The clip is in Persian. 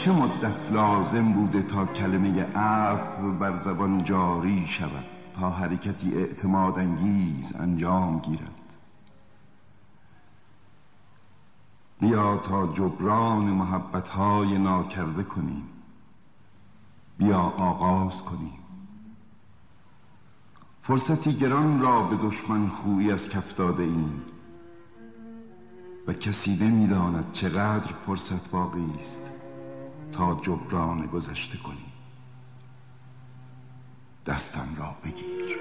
چه مدت لازم بوده تا کلمه عفو بر زبان جاری شود تا حرکتی اعتماد انگیز انجام گیرد؟ بیا تا جبران محبت های ناکرده کنیم بیا آغاز کنیم. فرصتی گران را به دشمن خویی از کف داده ایم. و کسی نمی‌داند چقدر فرصت باقی است. تا جبران گذشته کنیم دستم را بگیر.